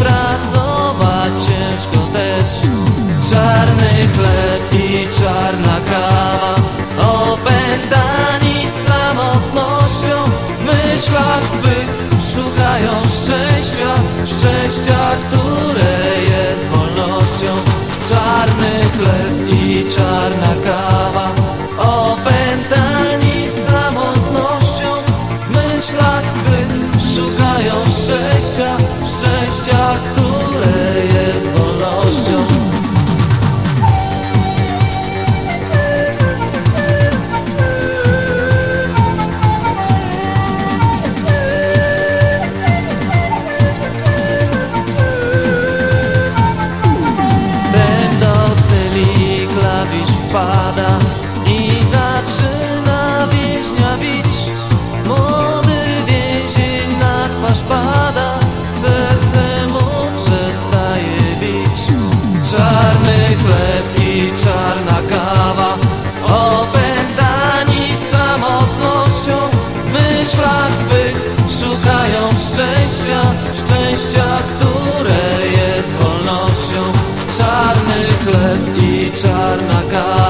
pracować ciężko też. Czarny chleb i czarna kawa Opętani samotnością. W myślach swych szukają szczęścia Szczęścia, które Czarny chleb i czarna kawa. Opętani samotnością W myślach swych szukają szczęścia Szczęścia, które jest wolnością. Czarny chleb i czarna kawa